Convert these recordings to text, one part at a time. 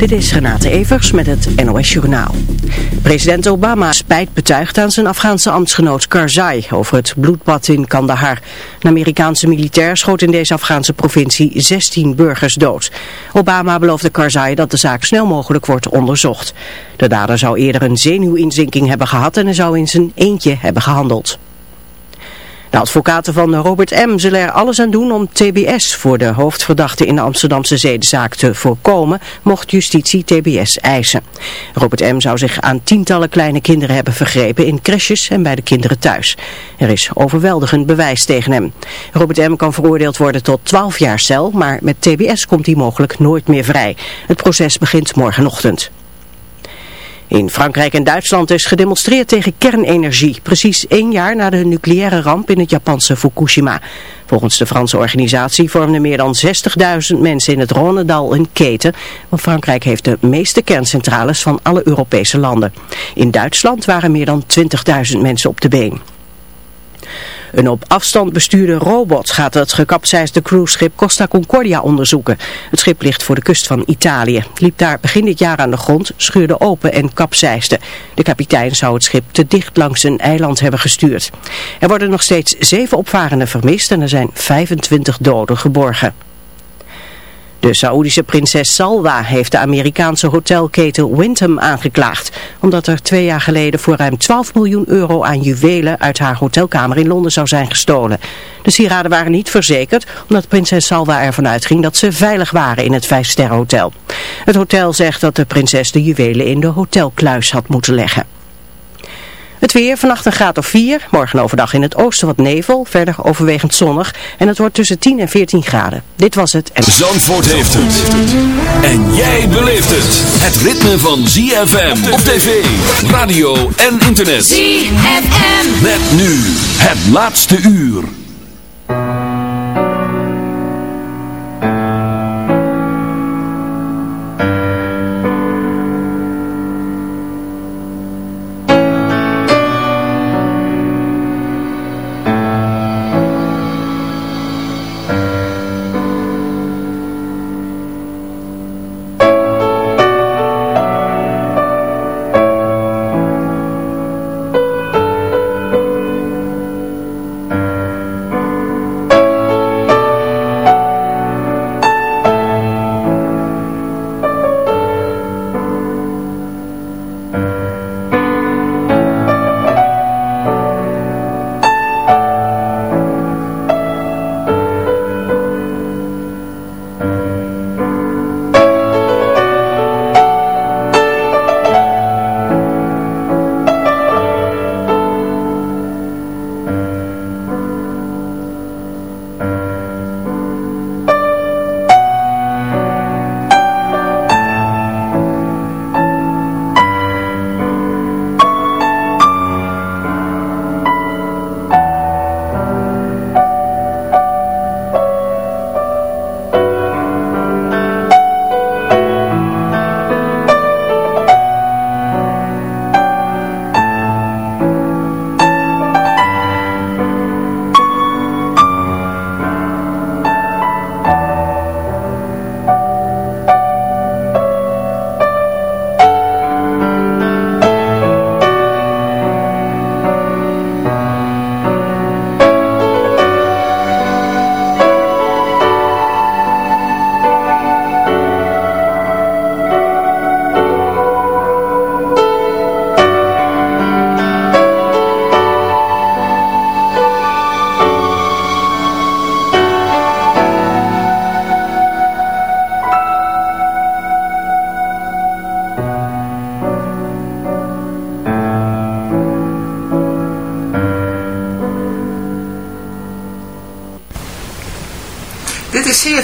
Dit is Renate Evers met het NOS Journaal. President Obama spijt betuigt aan zijn Afghaanse ambtsgenoot Karzai over het bloedbad in Kandahar. Een Amerikaanse militair schoot in deze Afghaanse provincie 16 burgers dood. Obama beloofde Karzai dat de zaak snel mogelijk wordt onderzocht. De dader zou eerder een zenuwinzinking hebben gehad en hij zou in zijn eentje hebben gehandeld. De advocaten van Robert M. zullen er alles aan doen om TBS voor de hoofdverdachte in de Amsterdamse zedenzaak te voorkomen, mocht justitie TBS eisen. Robert M. zou zich aan tientallen kleine kinderen hebben vergrepen in crèches en bij de kinderen thuis. Er is overweldigend bewijs tegen hem. Robert M. kan veroordeeld worden tot 12 jaar cel, maar met TBS komt hij mogelijk nooit meer vrij. Het proces begint morgenochtend. In Frankrijk en Duitsland is gedemonstreerd tegen kernenergie, precies één jaar na de nucleaire ramp in het Japanse Fukushima. Volgens de Franse organisatie vormden meer dan 60.000 mensen in het Rhônedal een keten, want Frankrijk heeft de meeste kerncentrales van alle Europese landen. In Duitsland waren meer dan 20.000 mensen op de been. Een op afstand bestuurde robot gaat het gekapseisde cruiseschip Costa Concordia onderzoeken. Het schip ligt voor de kust van Italië. Liep daar begin dit jaar aan de grond, scheurde open en kapseisde. De kapitein zou het schip te dicht langs een eiland hebben gestuurd. Er worden nog steeds zeven opvarenden vermist en er zijn 25 doden geborgen. De Saoedische prinses Salwa heeft de Amerikaanse hotelketen Wyndham aangeklaagd. Omdat er twee jaar geleden voor ruim 12 miljoen euro aan juwelen uit haar hotelkamer in Londen zou zijn gestolen. De sieraden waren niet verzekerd omdat prinses Salwa ervan uitging dat ze veilig waren in het vijfsterrenhotel. Het hotel zegt dat de prinses de juwelen in de hotelkluis had moeten leggen. Het weer, vannacht een graad of 4. Morgen overdag in het oosten wat nevel. Verder overwegend zonnig. En het wordt tussen 10 en 14 graden. Dit was het. En... Zandvoort heeft het. En jij beleeft het. Het ritme van ZFM op tv, radio en internet. ZFM. Met nu het laatste uur.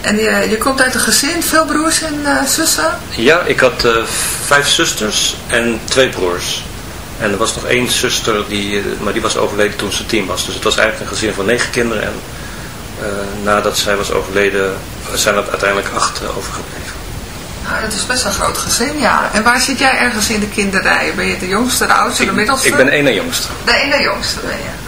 En je, je komt uit een gezin, veel broers en uh, zussen? Ja, ik had uh, vijf zusters en twee broers. En er was nog één zuster, die, eh, maar die was overleden toen ze tien was. Dus het was eigenlijk een gezin van negen kinderen. En uh, nadat zij was overleden, zijn er uiteindelijk acht overgebleven. Nou, dat is best een groot gezin, ja. En waar zit jij ergens in de kinderrij? Ben je de jongste, de oudste, de middelste? Ik ben de ene jongste. De ene jongste ben je.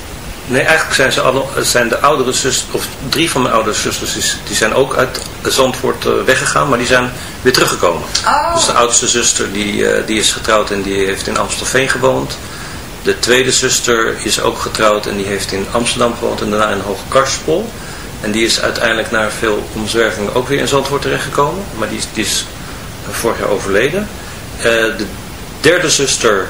Nee, eigenlijk zijn, ze alle, zijn de oudere zusters, of drie van mijn oudere zusters, die, die zijn ook uit Zandvoort uh, weggegaan, maar die zijn weer teruggekomen. Oh. Dus de oudste zuster, die, uh, die is getrouwd en die heeft in Amstelveen gewoond. De tweede zuster is ook getrouwd en die heeft in Amsterdam gewoond en daarna in Hoge Karspel. En die is uiteindelijk na veel omzwervingen ook weer in Zandvoort terechtgekomen, maar die, die is vorig jaar overleden. Uh, de derde zuster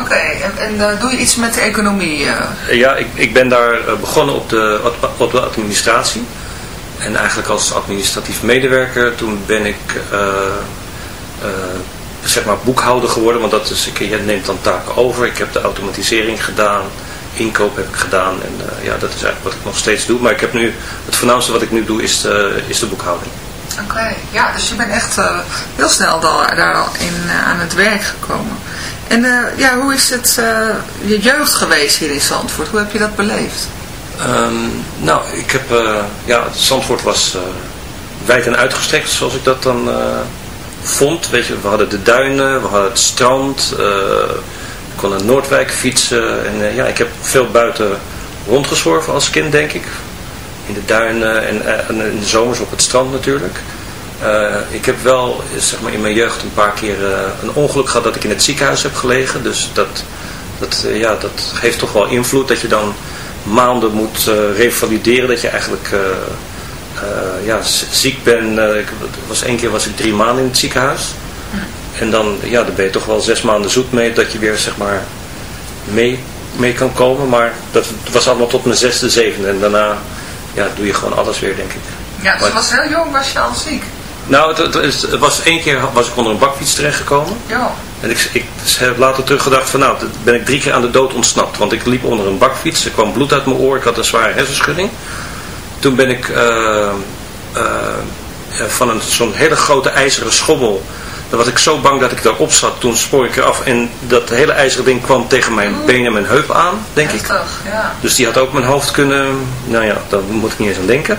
Oké, en, en uh, doe je iets met de economie? Uh? Ja, ik, ik ben daar uh, begonnen op de, op de administratie. En eigenlijk als administratief medewerker, toen ben ik zeg maar boekhouder geworden. Want dat is, je neemt dan taken over. Ik heb de automatisering gedaan, inkoop heb ik gedaan. En ja, dat is eigenlijk wat ik nog steeds doe. Maar ik heb nu, het voornaamste wat ik nu doe is de, is de boekhouding. Oké, ja, dus je bent echt heel snel daar, daar al in, aan het werk gekomen. En uh, ja, hoe is het uh, je jeugd geweest hier in Zandvoort? Hoe heb je dat beleefd? Um, nou, ik heb, uh, ja, Zandvoort was wijd en uitgestrekt zoals ik dat dan vond. Weet je, we hadden de duinen, we hadden het strand, we konden Noordwijk fietsen. En ja, ik heb veel buiten rondgezworven als kind, denk ik. In de duinen en, en in de zomers op het strand natuurlijk. Uh, ik heb wel zeg maar, in mijn jeugd een paar keer uh, een ongeluk gehad dat ik in het ziekenhuis heb gelegen. Dus dat, dat, uh, ja, dat geeft toch wel invloed dat je dan maanden moet revalideren. Dat je eigenlijk ja, ziek bent. ik, was, één keer was ik drie maanden in het ziekenhuis. En dan, ja, dan ben je toch wel zes maanden zoet mee dat je weer zeg maar, mee, mee kan komen. Maar dat was allemaal tot mijn zesde, zevende. En daarna ja, doe je gewoon alles weer, denk ik. Ja, dus was heel jong was je al ziek? Nou, het, het, het, was één keer was ik onder een bakfiets terechtgekomen. Ja. En ik, ik heb later teruggedacht van nou, ben ik drie keer aan de dood ontsnapt. Want ik liep onder een bakfiets, er kwam bloed uit mijn oor, ik had een zware hersenschudding. Toen ben ik uh, uh, van een, zo'n hele grote ijzeren schommel, dan was ik zo bang dat ik daarop zat. Toen spoor ik eraf en dat hele ijzeren ding kwam tegen mijn benen en mijn heup aan, denk Heftig, ik. Ja. Dus die had ook mijn hoofd kunnen, nou ja, daar moet ik niet eens aan denken.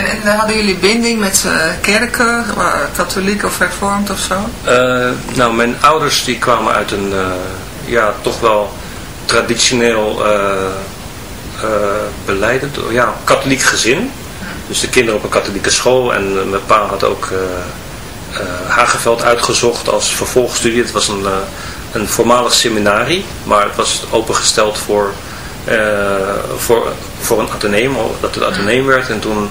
En, en hadden jullie binding met uh, kerken, uh, katholiek of hervormd of zo? Uh, nou, mijn ouders die kwamen uit een, ja, toch wel traditioneel beleidend, ja, katholiek gezin. Dus de kinderen op een katholieke school en eh, mijn pa had ook uh, uitgezocht als vervolgstudie. Het was een, een voormalig seminarie, maar het was opengesteld voor, voor, voor een ateneum, dat het ateneum werd. En toen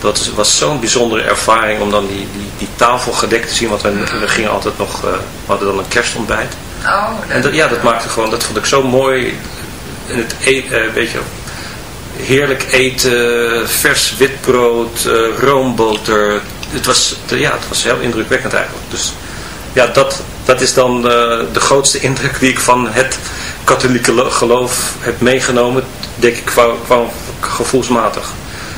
Dat was zo'n bijzondere ervaring om dan die, die, die tafel gedekt te zien. Want we, we gingen altijd nog... Uh, we hadden dan een kerstontbijt. Oh, en dat, ja, dat maakte gewoon... Dat vond ik zo mooi. En het e uh, weet je, heerlijk eten, vers witbrood, uh, roomboter, het was, ja, het was heel indrukwekkend eigenlijk. Dus ja, dat, dat is dan uh, de grootste indruk die ik van het katholieke geloof heb meegenomen, denk ik, qua, qua gevoelsmatig.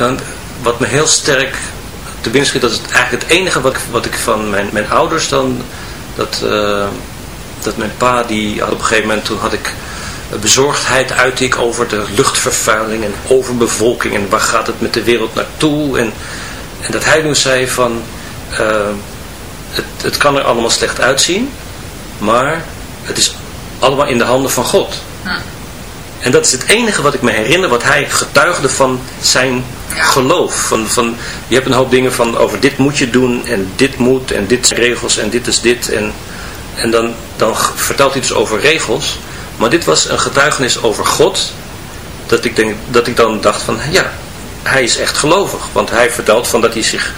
Dan, wat me heel sterk te binnen schiet, dat is eigenlijk het enige wat, wat ik van mijn, mijn ouders dan, dat, dat mijn pa, die had op een gegeven moment, toen had ik bezorgdheid uit ik over de luchtvervuiling en overbevolking en waar gaat het met de wereld naartoe. En, en dat hij nu zei van, uh, het, het kan er allemaal slecht uitzien, maar het is allemaal in de handen van God. En dat is het enige wat ik me herinner, wat hij getuigde van zijn geloof. Van, van, je hebt een hoop dingen van over dit moet je doen en dit moet en dit zijn regels en dit is dit. En, en dan, dan vertelt hij dus over regels. Maar dit was een getuigenis over God. Dat ik, denk, dat ik dan dacht van ja, hij is echt gelovig. Want hij vertelt van dat hij zich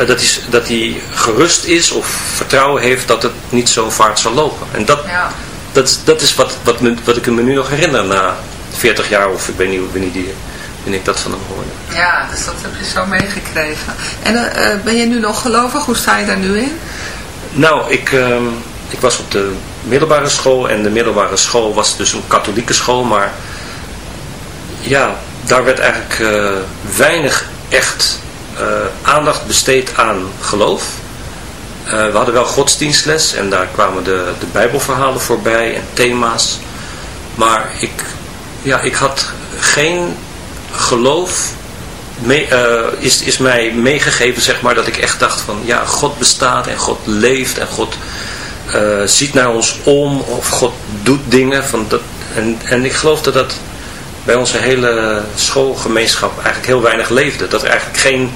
uh, dat, hij, dat hij gerust is of vertrouwen heeft dat het niet zo vaart zal lopen. En dat, ja. dat, dat is wat, wat, me, wat ik me nu nog herinner na 40 jaar of ik weet niet wanneer, die, ik dat van hem hoorde. Ja, dus dat heb je zo meegekregen. En uh, ben je nu nog gelovig? Hoe sta je daar nu in? Nou, ik, uh, ik was op de middelbare school. En de middelbare school was dus een katholieke school. Maar ja, daar werd eigenlijk uh, weinig echt aandacht besteed aan geloof. we hadden wel godsdienstles en daar kwamen de, de bijbelverhalen voorbij en thema's. Maar ik, ja, ik had geen geloof mee, is, is mij meegegeven, zeg maar, dat ik echt dacht van, ja, God bestaat en God leeft en God uh, ziet naar ons om of God doet dingen. Van dat, en, en ik geloof dat dat bij onze hele schoolgemeenschap eigenlijk heel weinig leefde. Dat er eigenlijk geen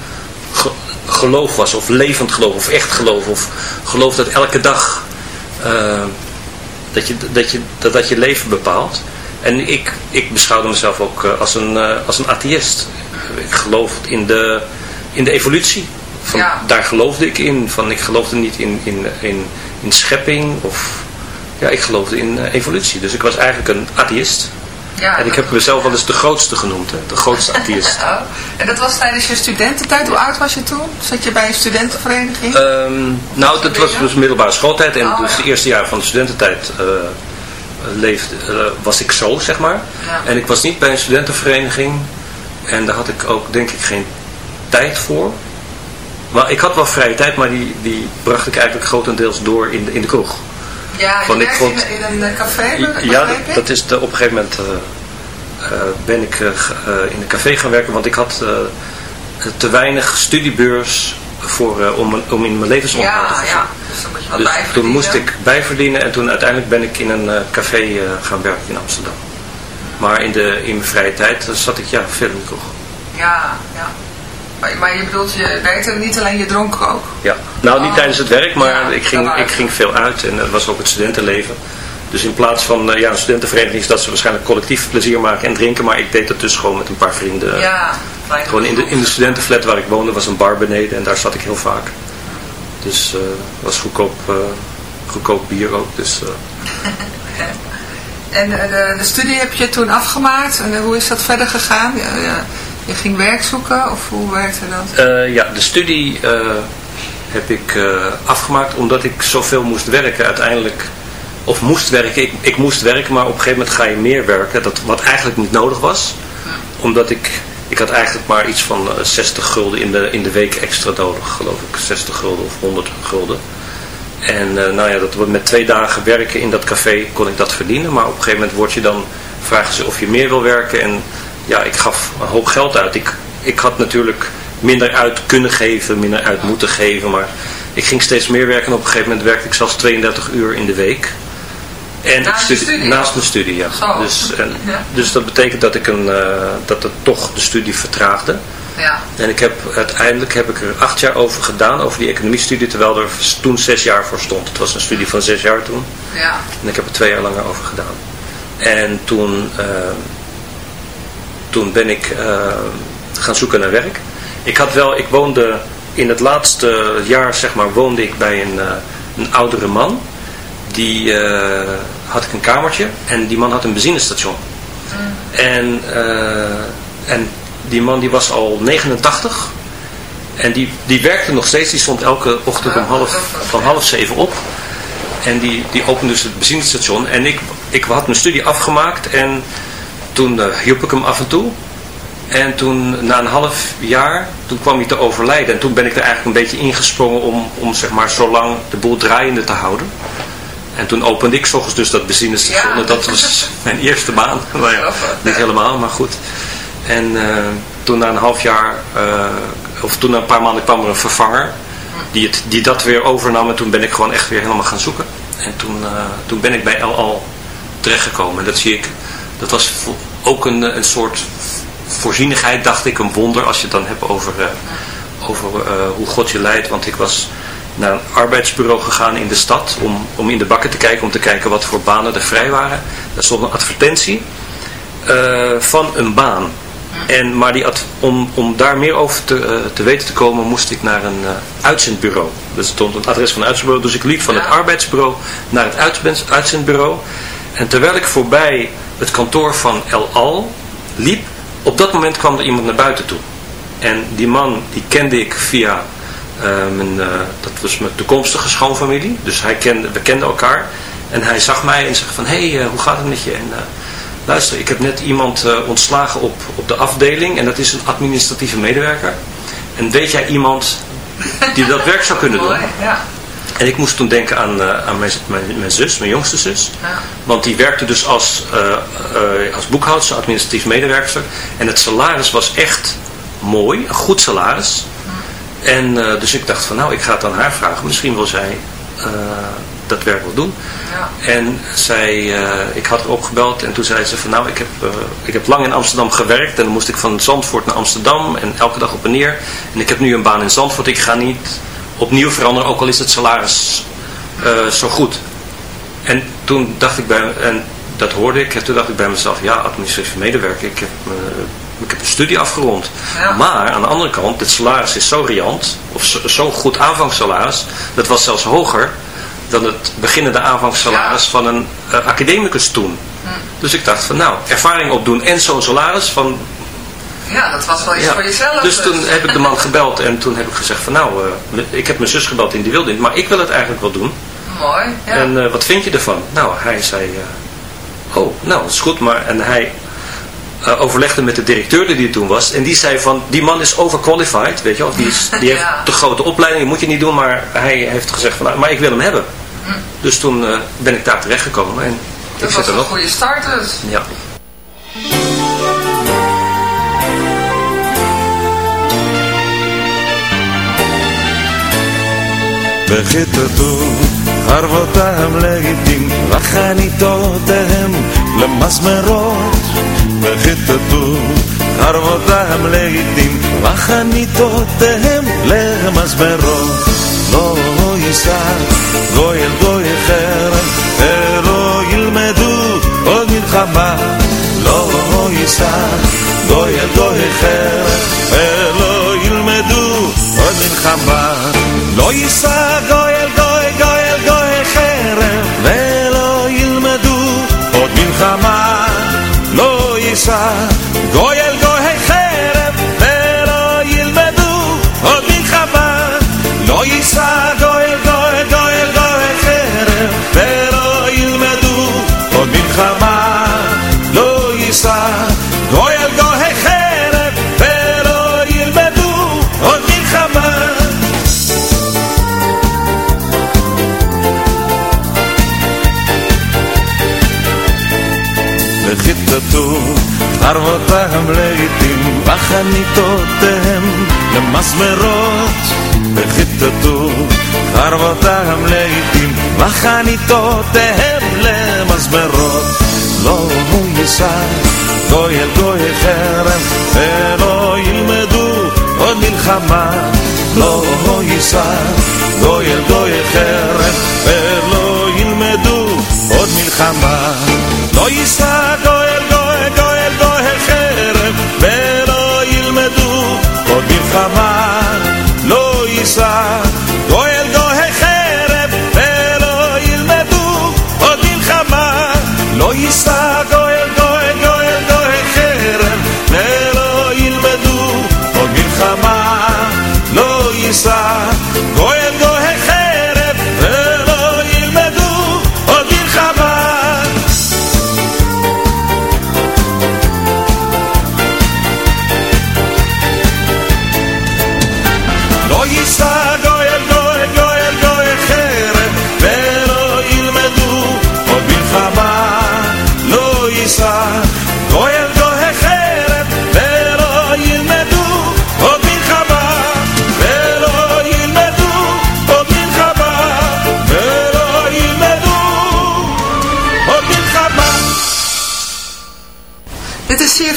geloof was of levend geloof of echt geloof of geloof dat elke dag uh, dat, je, dat, je, dat, dat je leven bepaalt. En ik, ik beschouwde mezelf ook uh, als een, uh, als een atheïst. Ik geloof in de, in de evolutie. Van, ja. Daar geloofde ik in. Van, ik geloofde niet in, in, in in schepping of ja, ik geloofde in evolutie. Dus ik was eigenlijk een atheïst. Ja, en ik heb mezelf wel eens de grootste genoemd, hè? de grootste atheïst. oh. En dat was tijdens je studententijd, hoe oud was je toen? Zat je bij een studentenvereniging? Um, nou, dat was dus middelbare schooltijd en oh, dus ja. het eerste jaar van de studententijd uh, leefde, uh, was ik zo, zeg maar. Ja. En ik was niet bij een studentenvereniging en daar had ik ook denk ik geen tijd voor. Maar ik had wel vrije tijd, maar die, die bracht ik eigenlijk grotendeels door in de, in de kroeg. Ja, Want ik vond, in, in, een café? Ja, dat, dat is de, op een gegeven moment uh, uh, ben ik uh, in een café gaan werken, want ik had te weinig studiebeurs voor, om, om in mijn levensonderhoud ja, te voorzien. Ja, dus, dus toen moest ik bijverdienen en toen uiteindelijk ben ik in een café gaan werken in Amsterdam. Maar in, de, in mijn vrije tijd zat ik ja, veel in kroeg. Ja, ja. Maar, je bedoelt, je werkte niet alleen, je dronk ook? Ja, nou niet oh. tijdens het werk, maar ik, ging, ik ging veel uit en dat was ook het studentenleven. Dus in plaats van uh, ja, een studentenvereniging is dat ze waarschijnlijk collectief plezier maken en drinken. Maar ik deed dat dus gewoon met een paar vrienden. Ja, gewoon in de, in de studentenflat waar ik woonde was een bar beneden en daar zat ik heel vaak. Dus uh, was goedkoop, uh, goedkoop bier ook. Dus, en de, de, studie heb je toen afgemaakt en hoe is dat verder gegaan? Ja, je ging werk zoeken of hoe werkte dat? Ja, de studie heb ik afgemaakt omdat ik zoveel moest werken uiteindelijk. Of moest werken, ik, moest werken, maar op een gegeven moment ga je meer werken. Dat, wat eigenlijk niet nodig was. Omdat ik, ik had eigenlijk maar iets van 60 gulden in de, in de week extra nodig, geloof ik. 60 gulden of 100 gulden. En nou ja, dat, met twee dagen werken in dat café kon ik dat verdienen. Maar op een gegeven moment word je dan, vragen ze of je meer wil werken. En ja, ik gaf een hoop geld uit. Ik, ik had natuurlijk minder uit kunnen geven, minder uit moeten geven. Maar ik ging steeds meer werken. En op een gegeven moment werkte ik zelfs 32 uur in de week. En naast, studie, studie, naast mijn studie, ja. Dus, en, ja. dus dat betekent dat ik een, uh, dat het toch de studie vertraagde. Ja. En ik heb, uiteindelijk heb ik er acht jaar over gedaan, over die economiestudie, terwijl er toen zes jaar voor stond. Het was een studie van zes jaar toen. Ja. En ik heb er twee jaar langer over gedaan. En toen, uh, toen ben ik uh, gaan zoeken naar werk. Ik had wel, ik woonde in het laatste jaar, zeg maar, woonde ik bij een, een oudere man. Die uh, had ik een kamertje en die man had een benzinestation. Mm. En, en die man die was al 89 en die, die werkte nog steeds, die stond elke ochtend om half, van half zeven op. En die, die opende dus het benzinestation. En ik, ik had mijn studie afgemaakt en toen uh, hielp ik hem af en toe. En toen, na een half jaar, toen kwam hij te overlijden. En toen ben ik er eigenlijk een beetje ingesprongen om, om zeg maar, zo lang de boel draaiende te houden. En toen opende ik ochtends dus dat benzinestation. Ja. Dat was mijn eerste baan. nou ja, niet helemaal, maar goed. En uh, toen na een half jaar, uh, of toen na een paar maanden kwam er een vervanger. Die, het, die dat weer overnam. En toen ben ik gewoon echt weer helemaal gaan zoeken. En toen, uh, toen ben ik bij LL terechtgekomen. En dat zie ik dat was ook een, een soort voorzienigheid, dacht ik, een wonder als je het dan hebt over, over hoe God je leidt. Want ik was naar een arbeidsbureau gegaan in de stad om, om in de bakken te kijken, om te kijken wat voor banen er vrij waren. Daar stond een advertentie uh, van een baan. En, maar die om, om daar meer over te, te weten te komen, moest ik naar een uitzendbureau. Dus er stond een adres van een uitzendbureau. Dus ik liep van het arbeidsbureau naar het uitzendbureau. En terwijl ik voorbij het kantoor van El Al liep, op dat moment kwam er iemand naar buiten toe. En die man, die kende ik via mijn, uh, dat was mijn toekomstige schoonfamilie. Dus hij kende, we kenden elkaar. En hij zag mij en zei van, hé, hey, uh, hoe gaat het met je? En luister, ik heb net iemand ontslagen op, op de afdeling. En dat is een administratieve medewerker. En weet jij iemand die dat werk zou kunnen doen? Ja. En ik moest toen denken aan, eh, aan mijn, mijn, mijn zus, mijn jongste zus. Ja. Want die werkte dus als, eh, eh, als boekhoudster, administratief medewerker. En het salaris was echt mooi, een goed salaris. En eh, dus ik dacht van nou, ik ga het aan haar vragen. Misschien wil zij eh, dat werk wel doen. Ja. En zij, eh, ik had haar opgebeld en toen zei ze van nou, ik heb, ik heb lang in Amsterdam gewerkt. En dan moest ik van Zandvoort naar Amsterdam en elke dag op en neer. En ik heb nu een baan in Zandvoort. Ik ga niet opnieuw veranderen, ook al is het salaris zo goed. En toen dacht ik bij en dat hoorde ik, en toen dacht ik bij mezelf, ja, administratief medewerker, ik heb, eh, ik heb een studie afgerond. Ja. Maar aan de andere kant, het salaris is zo riant, of zo, zo goed aanvangssalaris, dat was zelfs hoger dan het beginnende aanvangssalaris Ja. van een eh, academicus toen. Dus ik dacht van nou, ervaring opdoen en zo'n salaris van ja, dat was wel iets ja. voor jezelf. Dus toen heb ik de man gebeld en toen heb ik gezegd van nou, eh, ik heb mijn zus gebeld en die wilde maar ik wil het eigenlijk wel doen. Mooi, ja. En wat vind je ervan? Nou, hij zei, oh, nou, dat is goed, maar en hij eh, overlegde met de directeur die er toen was en die zei van, die man is overqualified, weet je wel, die, is, die heeft Ja. te grote opleiding, die moet je niet doen, maar hij heeft gezegd van, nou, maar ik wil hem hebben. Dus toen eh, ben ik daar terechtgekomen en ik Hm. dat zit was er een nog. goede start dus. Ja. וחיטטו חרבותם לעיתים וחניתותיהם למזמרות וחיטטו חרבותם לעיתים וחניתותיהם למזמרות לא יישא גוי אל גוי חרם ולא ילמדו עוד מלחמה לא יישא גוי אל גוי חרם ולא ילמדו עוד מלחמה לא יישא לא יישא גוי אל גוי חרם ולא ילמדו עוד מלחמה לא יישא גוי אל גוי גוי אל גוי חרם ולא ילמדו עוד מלחמה לא יישא גוי אל גוי חרם ולא ילמדו עוד מלחמה וכיתתו ערבותם לעיתים וחניתותיהם למזמרות וכיתתו ערבותם לעיתים וחניתותיהם למזמרות לא יישא גוי אל גוי חרם ולא ילמדו עוד מלחמה לא יישא גוי אל גוי חרם ולא ילמדו עוד מלחמה לא יישא גוי אל גוי fama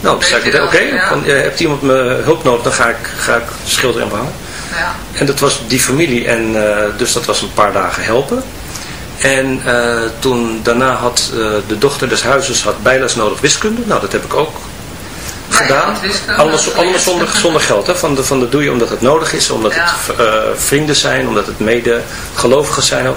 nou, toen zei ik, oké, wel, ja. eh, iemand me hulp nodig, dan ga ik, ga ik schilderen en. Ja. En dat was die familie en eh, dus dat was een paar dagen helpen. En eh, toen daarna had de dochter des huizes had bijles nodig wiskunde. Nou, dat heb ik ook Ja, gedaan. geleerd. allemaal zonder, zonder geld. Hè? Van, de, van de doe je omdat het nodig is, omdat het vrienden zijn, omdat het mede gelovigen zijn ook.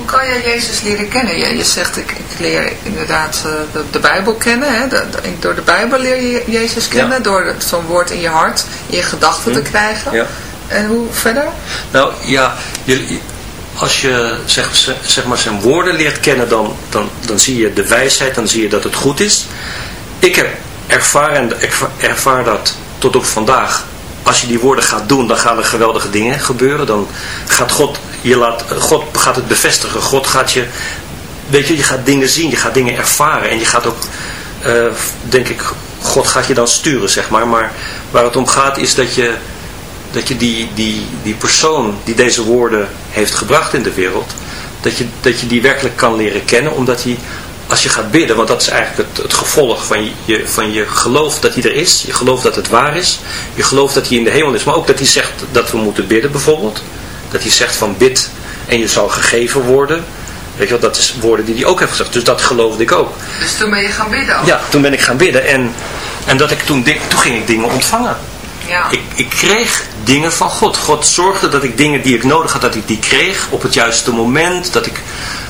Hoe kan je Jezus leren kennen? Je, je zegt, ik, ik leer inderdaad eh, de, de Bijbel kennen. Hè? De- de- door de Bijbel leer je Jezus kennen. Ja. Door zo'n woord in je hart, in je gedachten te krijgen. Ja. En hoe verder? Nou ja, je, als je zeg, zeg maar zijn woorden leert kennen, dan, dan, dan zie je de wijsheid, dan zie je dat het goed is. Ik heb ervaren, en ervaar dat tot op vandaag. Als je die woorden gaat doen, dan gaan er geweldige dingen gebeuren. Dan gaat God, je laat, God gaat het bevestigen. God gaat je, weet je, je gaat dingen zien, je gaat dingen ervaren. En je gaat ook, eh, denk ik, God gaat je dan sturen, zeg maar. Maar waar het om gaat is dat je dat je die, die, die persoon die deze woorden heeft gebracht in de wereld, dat je, dat je die werkelijk kan leren kennen, omdat hij, als je gaat bidden, want dat is eigenlijk het, het gevolg van je, van je geloof dat hij er is, je gelooft dat het waar is, je gelooft dat hij in de hemel is, maar ook dat hij zegt dat we moeten bidden bijvoorbeeld, dat hij zegt van bid en je zal gegeven worden, weet je wel, dat is woorden die hij ook heeft gezegd, dus dat geloofde ik ook. Dus toen ben je gaan bidden ook. Ja, toen ben ik gaan bidden en, en dat ik toen, toen ging ik dingen ontvangen. Ja. Ik, ik kreeg dingen van God. God zorgde dat ik dingen die ik nodig had, dat ik die kreeg op het juiste moment. Dat ik,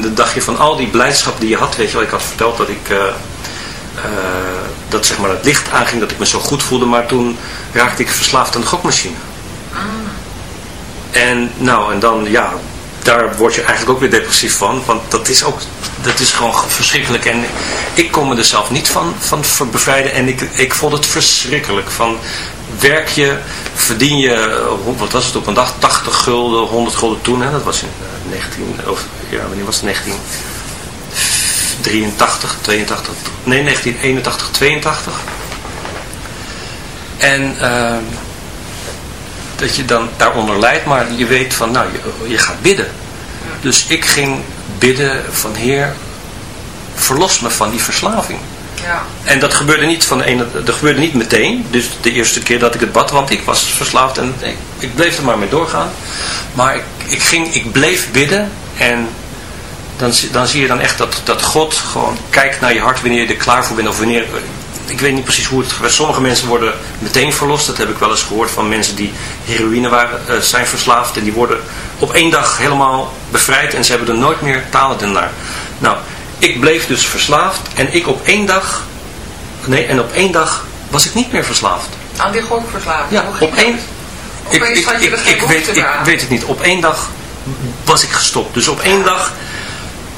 dan dacht je van al die blijdschap die je had, weet je wel, ik had verteld dat ik, eh, eh, dat zeg maar het licht aanging, dat ik me zo goed voelde, maar toen raakte ik verslaafd aan de gokmachine. En nou, en dan, ja, daar word je eigenlijk ook weer depressief van, want dat is ook, dat is gewoon verschrikkelijk en ik kon me er zelf niet van, van bevrijden en ik, ik vond het verschrikkelijk van, werk je, verdien je, eh, wat was het op een dag, 80 gulden, 100 gulden toen, hè? dat was in eh, 19, of ja, wanneer was het, 1983, 82, nee 1981, 82. En ehm, dat je dan daaronder lijdt, maar je weet van, nou, je, je gaat bidden. Dus ik ging bidden van Heer, verlos me van die verslaving. Ja. En dat gebeurde niet van de ene, dat gebeurde niet meteen. Dus de eerste keer dat ik het bad, want ik was verslaafd en ik, ik bleef er maar mee doorgaan. Maar ik, ik, ging, ik bleef bidden en dan, zie- dan zie je dan echt dat, dat God gewoon kijkt naar je hart wanneer je er klaar voor bent. Of wanneer, ik weet niet precies hoe het gebeurt. Sommige mensen worden meteen verlost. Dat heb ik wel eens gehoord van mensen die heroïne waren, eh, zijn verslaafd. En die worden op één dag helemaal bevrijd en ze hebben er nooit meer talen naar. Nou, ik bleef dus verslaafd en ik op één dag, nee, en op één dag was ik niet meer verslaafd. Aan die gokverslaving. Ja, Hoe ging op één, ik, ik, weet, ik weet het niet. Op één dag was ik gestopt. Dus op één dag,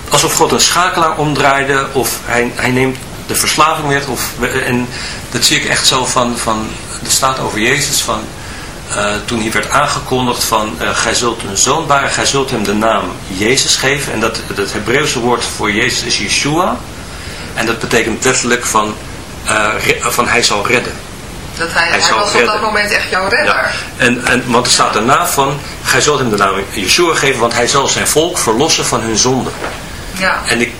alsof God een schakelaar omdraaide, of hij, hij neemt de verslaving weg. Of, en dat zie ik echt zo van, van er staat over Jezus van, eh, toen hij werd aangekondigd van, eh, gij zult een zoon baren, gij zult hem de naam Jezus geven. En dat, dat Hebreeuwse woord voor Jezus is Yeshua. En dat betekent letterlijk van, eh, van hij zal redden. Dat hij, Hij was op dat moment echt jouw redder. Ja. En, en, want er staat daarna van, gij zult hem de naam Yeshua geven, want hij zal zijn volk verlossen van hun zonde. Ja. En ik,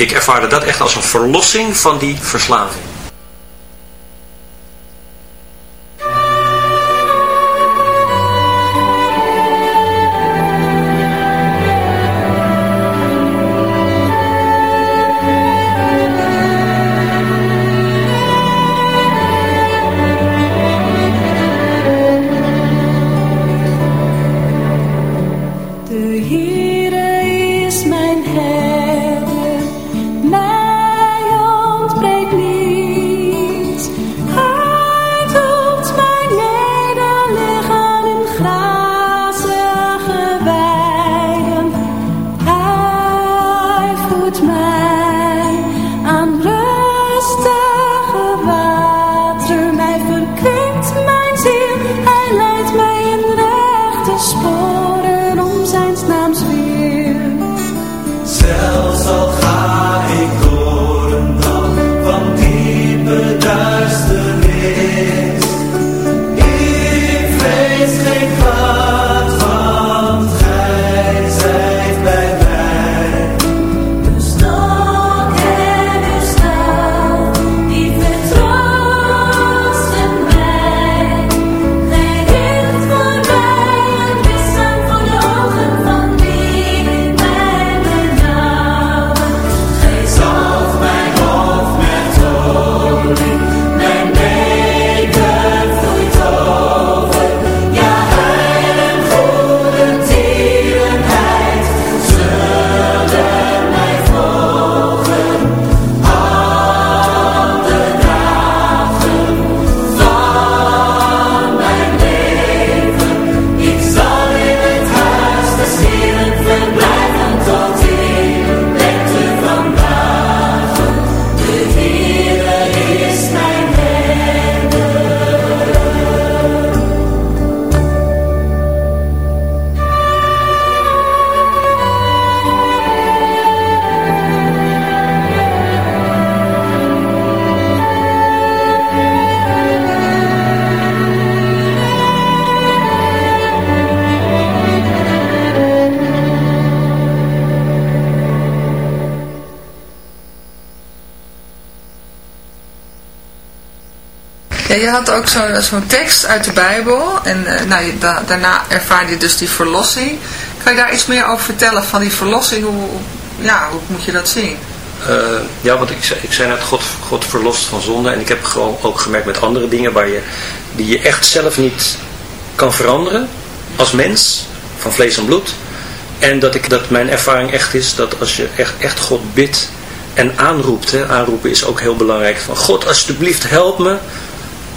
ik ervaarde dat echt als een verlossing van die verslaving. Ja, je had ook zo'n zo'n tekst uit de Bijbel. En eh, nou, daarna ervaarde je dus die verlossing. Kan je daar iets meer over vertellen van die verlossing? Hoe, ja, hoe moet je dat zien? Eh, ja, want ik, ik zei net, God, God verlost van zonde. En ik heb gewoon ook gemerkt met andere dingen waar je, die je echt zelf niet kan veranderen als mens, van vlees en bloed. En dat, ik, dat mijn ervaring echt is dat als je echt, echt God bidt en aanroept, hè, aanroepen is ook heel belangrijk, van God alsjeblieft help me,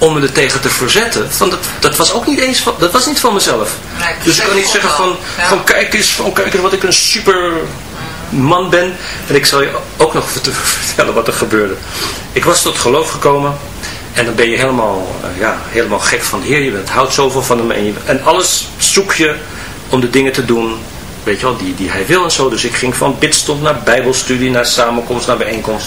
om me er tegen te verzetten. Van dat, dat was ook niet eens van, dat was niet van mezelf. Nee, dus ik kan niet zeggen van, Ja. van kijk eens, van kijk eens wat ik een super man ben. En ik zal je ook nog vert- vertellen wat er gebeurde. Ik was tot geloof gekomen. En dan ben je helemaal, eh, ja, helemaal gek van de Heer. Je bent, houdt zoveel van hem. En, je, en alles zoek je om de dingen te doen. Weet je wel, die, die hij wil en zo. Dus ik ging van bidstond naar bijbelstudie, naar samenkomst, naar bijeenkomst.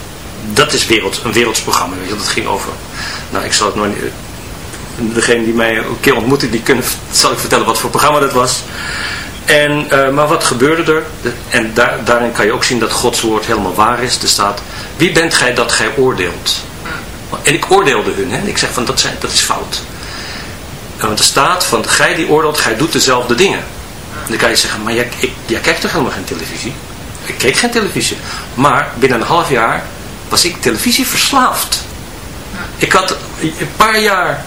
dat is wereld, een werelds programma, weet. Dat ging over, nou, ik zal het nog niet... Degene die mij een keer ontmoette, die kunnen, zal ik vertellen wat voor programma dat was. En, eh, maar wat gebeurde er? En daar, daarin kan je ook zien dat Gods woord helemaal waar is. Er staat, wie bent gij dat gij oordeelt? En ik oordeelde hun. Hè? Ik zeg van, dat, zijn, dat is fout. Want er staat van, gij die oordeelt, gij doet dezelfde dingen. En dan kan je zeggen, maar jij, ik, jij kijkt toch helemaal geen televisie? Ik keek geen televisie. Maar binnen een half jaar was ik televisie verslaafd. Ik had een paar jaar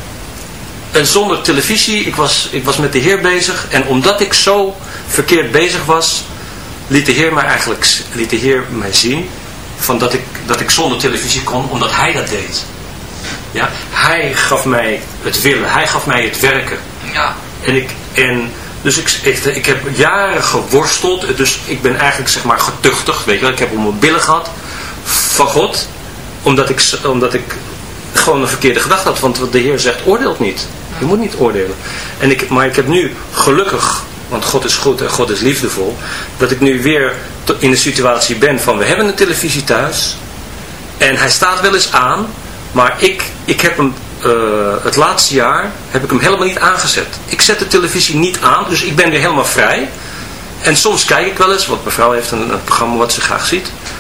en zonder televisie, ik was, ik was met de Heer bezig. En omdat ik zo verkeerd bezig was, liet de Heer mij eigenlijk liet de Heer mij zien van dat, ik, dat ik zonder televisie kon, omdat Hij dat deed. Ja? Hij gaf mij het willen, Hij gaf mij het werken. Ja. En ik, en, dus ik, ik, ik heb jaren geworsteld, dus ik ben eigenlijk zeg maar getuchtig, weet je wel. Ik heb om mijn billen gehad van God, omdat ik, omdat ik gewoon een verkeerde gedachte had. Want de Heer zegt, oordeelt niet. Je moet niet oordelen. En ik, maar ik heb nu gelukkig, want God is goed en God is liefdevol, dat ik nu weer in de situatie ben van, we hebben een televisie thuis. En hij staat wel eens aan, maar ik, ik heb hem eh, het laatste jaar heb ik hem helemaal niet aangezet. Ik zet de televisie niet aan, dus ik ben weer helemaal vrij. En soms kijk ik wel eens, want mevrouw heeft een, een programma wat ze graag ziet.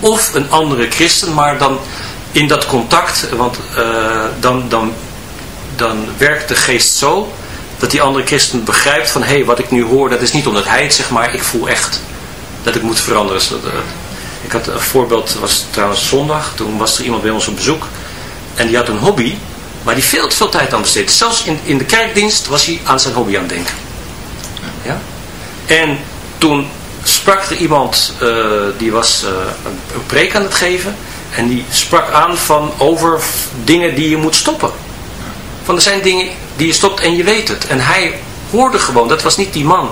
Of een andere christen, maar dan in dat contact, want eh, dan, dan, dan werkt de geest zo dat die andere christen begrijpt van hé, hey, wat ik nu hoor, dat is niet omdat hij het zegt, maar ik voel echt dat ik moet veranderen. Zodat, eh, ik had een voorbeeld, was trouwens zondag, toen was er iemand bij ons op bezoek en die had een hobby waar hij veel te veel tijd aan besteedde. Zelfs in, in de kerkdienst was hij aan zijn hobby aan het denken. Ja? En toen sprak er iemand, eh, die was eh, een, een preek aan het geven en die sprak aan van over dingen die je moet stoppen. Van er zijn dingen die je stopt en je weet het. En hij hoorde gewoon, dat was niet die man.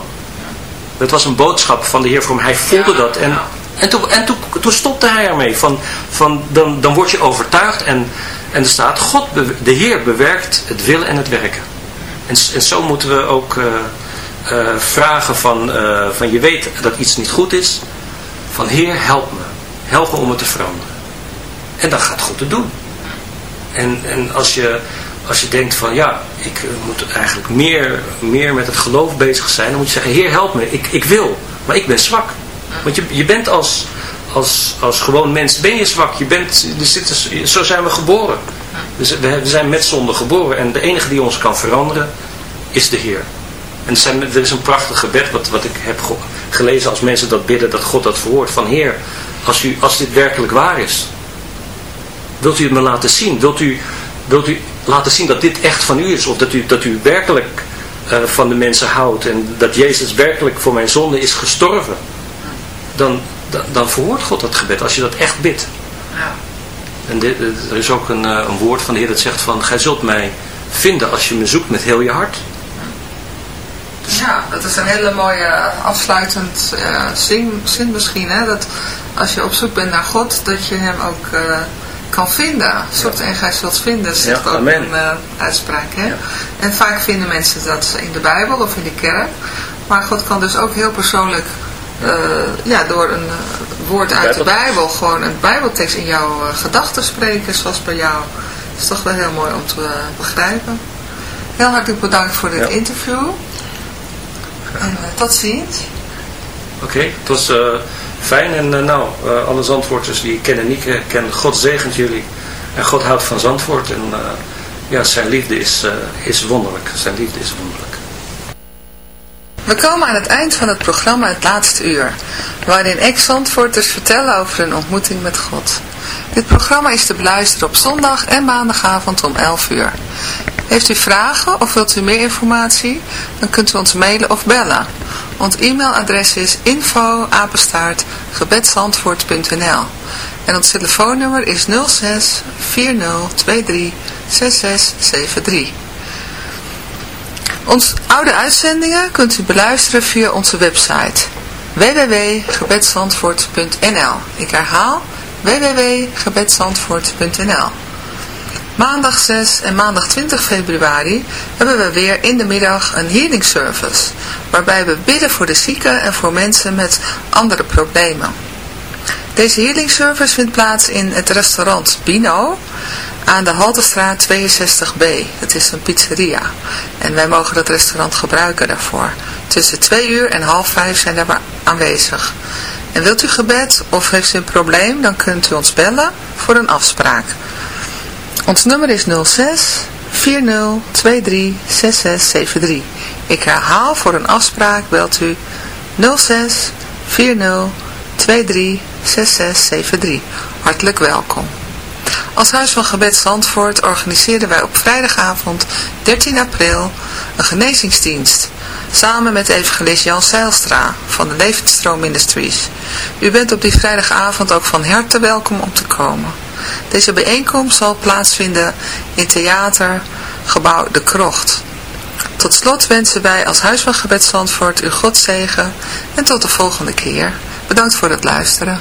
Het was een boodschap van de Heer voor hem. Hij voelde dat. En, en, toen, en toen, toen stopte hij ermee. Van, van, dan, dan word je overtuigd en, en er staat, God, de Heer bewerkt het willen en het werken. En, en zo moeten we ook eh, eh, vragen van, eh, van je weet dat iets niet goed is. Van Heer, help me. Help me om het te veranderen. En dan gaat God het doen. En, en als, je, als je denkt van ja, ik eh, moet eigenlijk meer, meer met het geloof bezig zijn. Dan moet je zeggen, Heer help me, ik, ik wil. Maar ik ben zwak. Want je, je bent als, als, als gewoon mens, ben je zwak. Je bent, er zit, zo zijn we geboren. Dus we zijn met zonde geboren. En de enige die ons kan veranderen, is de Heer. En er, zijn, er is een prachtig gebed wat, wat ik heb ge- gelezen als mensen dat bidden, dat God dat verhoort. Van Heer, als, u, als dit werkelijk waar is, wilt u het me laten zien? Wilt u, wilt u laten zien dat dit echt van u is? Of dat u, dat u werkelijk eh, van de mensen houdt en dat Jezus werkelijk voor mijn zonde is gestorven? Dan, dan, dan verhoort God dat gebed, als je dat echt bidt. En dit, er is ook een, eh, een woord van de Heer dat zegt van, gij zult mij vinden als je me zoekt met heel je hart. Ja, dat is een hele mooie afsluitend eh, zin, zin misschien. Hè? Dat als je op zoek bent naar God, dat je hem ook eh, kan vinden. Zoekt en gij zult vinden, zegt Ja, ook amen. een eh, uitspraak. Hè? Ja. En vaak vinden mensen dat in de Bijbel of in de kerk. Maar God kan dus ook heel persoonlijk eh, ja, door een eh, woord uit de Bijbel. Gewoon een Bijbeltekst in jouw eh, gedachten spreken, zoals bij jou. Dat is toch wel heel mooi om te eh, begrijpen. Heel hartelijk bedankt voor dit Ja. interview. En eh, tot ziens. Oké, het was eh, fijn en eh, nou, alle Zandvoorters die ik ken en niet ken, God zegent jullie. En God houdt van Zandvoort en ja, zijn liefde is, is wonderlijk. Zijn liefde is wonderlijk. We komen aan het eind van het programma Het Laatste Uur, waarin ex-Zandvoorters vertellen over hun ontmoeting met God. Dit programma is te beluisteren op zondag en maandagavond om 11 uur. Heeft u vragen of wilt u meer informatie? Dan kunt u ons mailen of bellen. Ons e-mailadres is info en ons telefoonnummer is 06 4023 6673. Onze oude uitzendingen kunt u beluisteren via onze website www.gebedsandvoort.nl Ik herhaal www.gebedsandvoort.nl Maandag 6 en maandag 20 februari hebben we weer in de middag een healing service, waarbij we bidden voor de zieken en voor mensen met andere problemen. Deze healing service vindt plaats in het restaurant Bino aan de Haltestraat 62B. Het is een pizzeria en wij mogen dat restaurant gebruiken daarvoor. Tussen 2 uur en half 5 zijn we aanwezig. En wilt u gebed of heeft u een probleem, dan kunt u ons bellen voor een afspraak. Ons nummer is 06 40 23 6673. Ik herhaal voor een afspraak belt u 06 40 23 6673. Hartelijk welkom. Als Huis van Gebed Zandvoort organiseren wij op vrijdagavond 13 april een genezingsdienst. Samen met evangelist Jan Seilstra van de Levensstroom Ministries. U bent op die vrijdagavond ook van harte welkom om te komen. Deze bijeenkomst zal plaatsvinden in theatergebouw De Krocht. Tot slot wensen wij als Huis van Gebed Zandvoort u God zegen en tot de volgende keer. Bedankt voor het luisteren.